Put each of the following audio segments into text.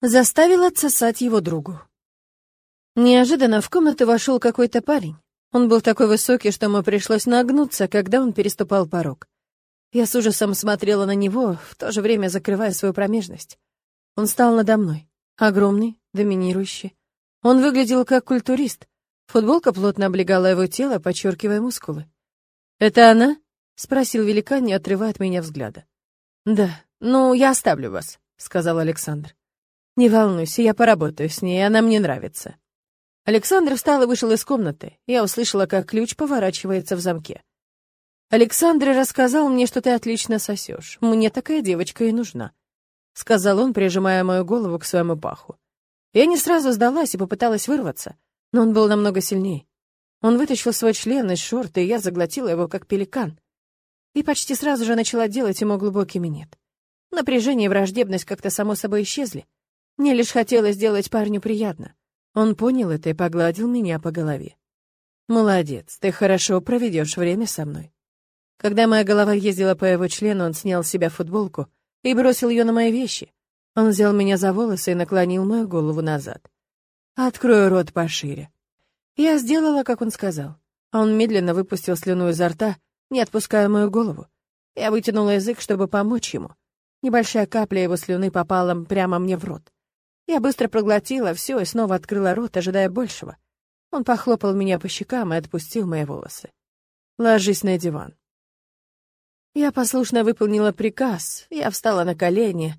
заставил отсосать его другу. Неожиданно в комнату вошел какой-то парень. Он был такой высокий, что ему пришлось нагнуться, когда он переступал порог. Я с ужасом смотрела на него, в то же время закрывая свою промежность. Он стал надо мной. Огромный, доминирующий. Он выглядел как культурист. Футболка плотно облегала его тело, подчеркивая мускулы. «Это она?» — спросил великан, не отрывая от меня взгляда. «Да, ну, я оставлю вас», — сказал Александр. «Не волнуйся, я поработаю с ней, она мне нравится». Александр встал и вышел из комнаты. Я услышала, как ключ поворачивается в замке. «Александр рассказал мне, что ты отлично сосешь. Мне такая девочка и нужна», — сказал он, прижимая мою голову к своему паху. Я не сразу сдалась и попыталась вырваться, но он был намного сильнее. Он вытащил свой член из шорты, и я заглотила его, как пеликан. И почти сразу же начала делать ему глубокий минет. Напряжение и враждебность как-то само собой исчезли. Мне лишь хотелось сделать парню приятно. Он понял это и погладил меня по голове. «Молодец, ты хорошо проведешь время со мной». Когда моя голова ездила по его члену, он снял с себя футболку и бросил ее на мои вещи. Он взял меня за волосы и наклонил мою голову назад. «Открою рот пошире». Я сделала, как он сказал. Он медленно выпустил слюну изо рта, не отпуская мою голову. Я вытянула язык, чтобы помочь ему. Небольшая капля его слюны попала прямо мне в рот. Я быстро проглотила все и снова открыла рот, ожидая большего. Он похлопал меня по щекам и отпустил мои волосы. «Ложись на диван». Я послушно выполнила приказ. Я встала на колени.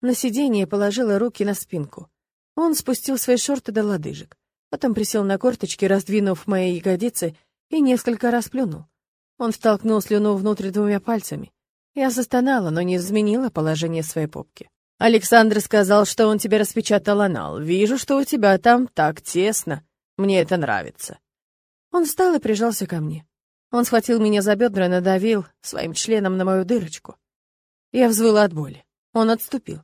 На сиденье положила руки на спинку. Он спустил свои шорты до лодыжек. Потом присел на корточки, раздвинув мои ягодицы, и несколько раз плюнул. Он втолкнул слюну внутрь двумя пальцами. Я застонала, но не изменила положение своей попки. Александр сказал, что он тебе распечатал анал. Вижу, что у тебя там так тесно. Мне это нравится. Он встал и прижался ко мне. Он схватил меня за бедра и надавил своим членом на мою дырочку. Я взвыла от боли. Он отступил.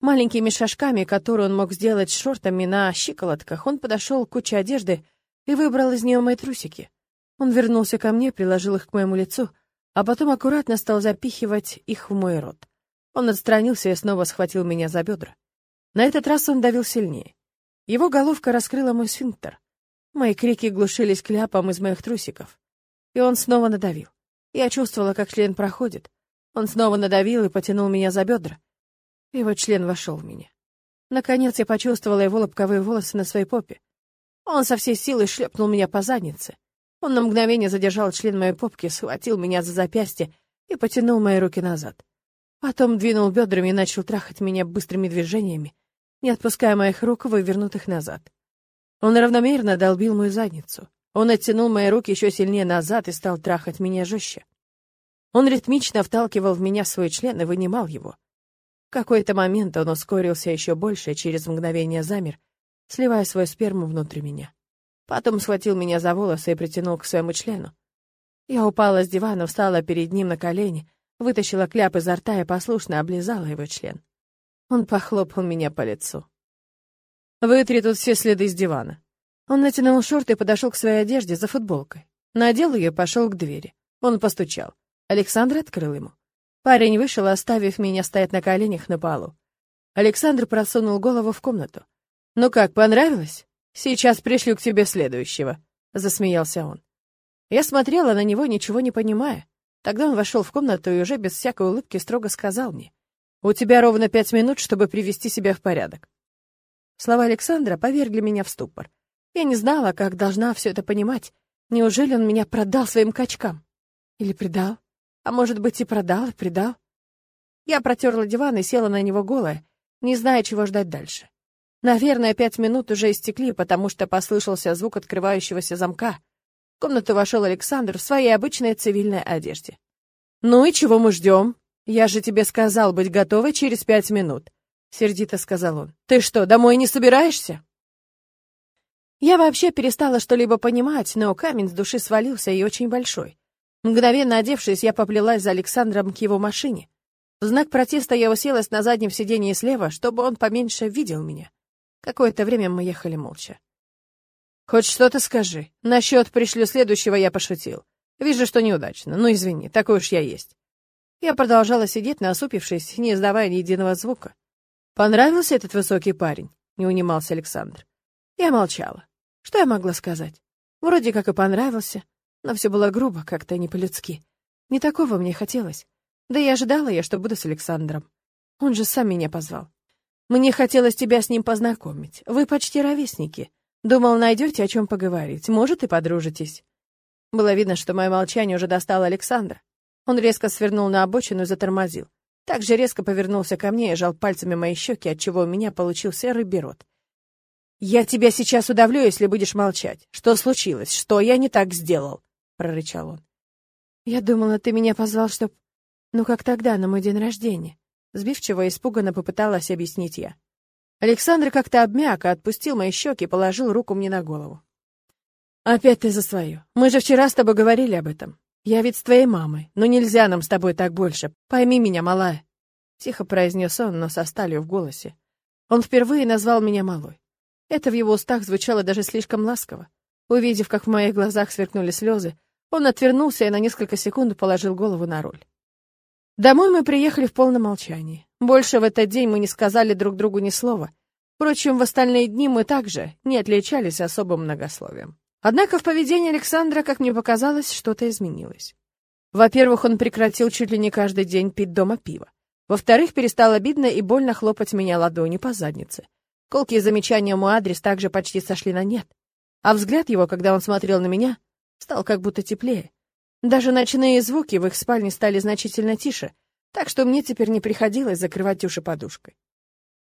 Маленькими шажками, которые он мог сделать шортами на щиколотках, он подошел к куче одежды и выбрал из нее мои трусики. Он вернулся ко мне, приложил их к моему лицу, а потом аккуратно стал запихивать их в мой рот. Он отстранился и снова схватил меня за бедра. На этот раз он давил сильнее. Его головка раскрыла мой сфинктер. Мои крики глушились кляпом из моих трусиков. И он снова надавил. Я чувствовала, как член проходит. Он снова надавил и потянул меня за бедра. Его член вошел в меня. Наконец я почувствовала его лобковые волосы на своей попе. Он со всей силы шлепнул меня по заднице. Он на мгновение задержал член моей попки, схватил меня за запястье и потянул мои руки назад. Потом двинул бедрами и начал трахать меня быстрыми движениями, не отпуская моих рук, вывернутых назад. Он равномерно долбил мою задницу. Он оттянул мои руки еще сильнее назад и стал трахать меня жестче. Он ритмично вталкивал в меня свой член и вынимал его. В какой-то момент он ускорился еще больше и через мгновение замер, сливая свою сперму внутрь меня. Потом схватил меня за волосы и притянул к своему члену. Я упала с дивана, встала перед ним на колени вытащила кляп изо рта и послушно облизала его член. Он похлопал меня по лицу. «Вытри тут все следы с дивана». Он натянул шорты и подошел к своей одежде за футболкой. Надел ее и пошел к двери. Он постучал. Александр открыл ему. Парень вышел, оставив меня стоять на коленях на полу. Александр просунул голову в комнату. «Ну как, понравилось? Сейчас пришлю к тебе следующего», — засмеялся он. Я смотрела на него, ничего не понимая. Тогда он вошел в комнату и уже без всякой улыбки строго сказал мне, «У тебя ровно пять минут, чтобы привести себя в порядок». Слова Александра повергли меня в ступор. Я не знала, как должна все это понимать. Неужели он меня продал своим качкам? Или предал? А может быть, и продал, и предал? Я протерла диван и села на него голая, не зная, чего ждать дальше. Наверное, пять минут уже истекли, потому что послышался звук открывающегося замка — в комнату вошел Александр в своей обычной цивильной одежде. «Ну и чего мы ждем? Я же тебе сказал быть готовой через пять минут», — сердито сказал он. «Ты что, домой не собираешься?» Я вообще перестала что-либо понимать, но камень с души свалился и очень большой. Мгновенно одевшись, я поплелась за Александром к его машине. В знак протеста я уселась на заднем сиденье слева, чтобы он поменьше видел меня. Какое-то время мы ехали молча. Хоть что-то скажи. Насчет пришлю следующего я пошутил. Вижу, что неудачно. Ну, извини, такой уж я есть. Я продолжала сидеть, насупившись, не издавая ни единого звука. Понравился этот высокий парень? Не унимался Александр. Я молчала. Что я могла сказать? Вроде как и понравился, но все было грубо, как-то не по-людски. Не такого мне хотелось. Да и ожидала я, что буду с Александром. Он же сам меня позвал. Мне хотелось тебя с ним познакомить. Вы почти ровесники. Думал, найдете о чем поговорить. Может, и подружитесь. Было видно, что мое молчание уже достало Александра. Он резко свернул на обочину и затормозил. Также резко повернулся ко мне и жал пальцами мои щеки, отчего у меня получился рыбий рот. «Я тебя сейчас удавлю, если будешь молчать. Что случилось? Что я не так сделал?» — прорычал он. «Я думала, ты меня позвал, чтоб... Ну, как тогда, на мой день рождения?» Сбивчиво и испуганно попыталась объяснить я. Александр как-то обмяк, и отпустил мои щеки и положил руку мне на голову. «Опять ты за свое. Мы же вчера с тобой говорили об этом. Я ведь с твоей мамой, но нельзя нам с тобой так больше. Пойми меня, малая». Тихо произнес он, но со сталью в голосе. Он впервые назвал меня малой. Это в его устах звучало даже слишком ласково. Увидев, как в моих глазах сверкнули слезы, он отвернулся и на несколько секунд положил голову на руль. Домой мы приехали в полном молчании. Больше в этот день мы не сказали друг другу ни слова. Впрочем, в остальные дни мы также не отличались особым многословием. Однако в поведении Александра, как мне показалось, что-то изменилось. Во-первых, он прекратил чуть ли не каждый день пить дома пиво. Во-вторых, перестал обидно и больно хлопать меня ладонью по заднице. Колкие замечания мой адрес также почти сошли на нет. А взгляд его, когда он смотрел на меня, стал как будто теплее. Даже ночные звуки в их спальне стали значительно тише, так что мне теперь не приходилось закрывать уши подушкой.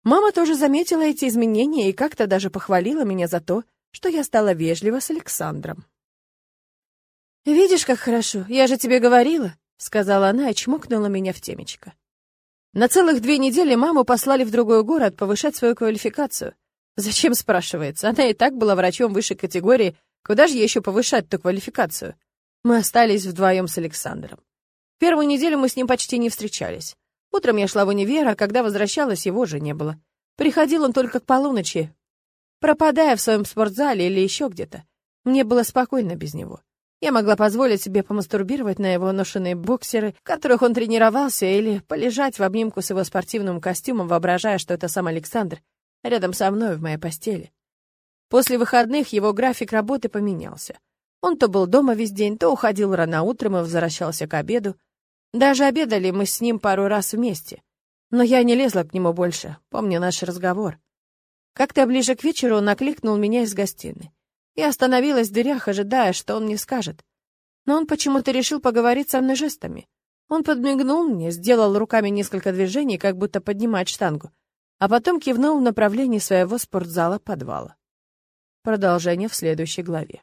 Мама тоже заметила эти изменения и как-то даже похвалила меня за то, что я стала вежлива с Александром. «Видишь, как хорошо, я же тебе говорила», — сказала она и чмокнула меня в темечко. На целых две недели маму послали в другой город повышать свою квалификацию. Зачем, спрашивается? Она и так была врачом высшей категории, куда же ей еще повышать ту квалификацию? Мы остались вдвоем с Александром. Первую неделю мы с ним почти не встречались. Утром я шла в универ, а когда возвращалась, его же не было. Приходил он только к полуночи, пропадая в своем спортзале или еще где-то. Мне было спокойно без него. Я могла позволить себе помастурбировать на его ношенные боксеры, в которых он тренировался, или полежать в обнимку с его спортивным костюмом, воображая, что это сам Александр, рядом со мной в моей постели. После выходных его график работы поменялся. Он то был дома весь день, то уходил рано утром и возвращался к обеду. Даже обедали мы с ним пару раз вместе. Но я не лезла к нему больше, помню наш разговор. Как-то ближе к вечеру он окликнул меня из гостиной. Я остановилась в дверях, ожидая, что он мне скажет. Но он почему-то решил поговорить со мной жестами. Он подмигнул мне, сделал руками несколько движений, как будто поднимать штангу, а потом кивнул в направлении своего спортзала-подвала. Продолжение в следующей главе.